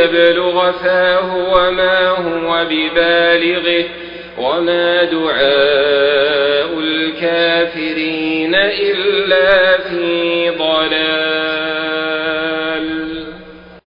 ليبلغ فاه وما هو ببالغه وما دعاء الكافرين إلا في ضلال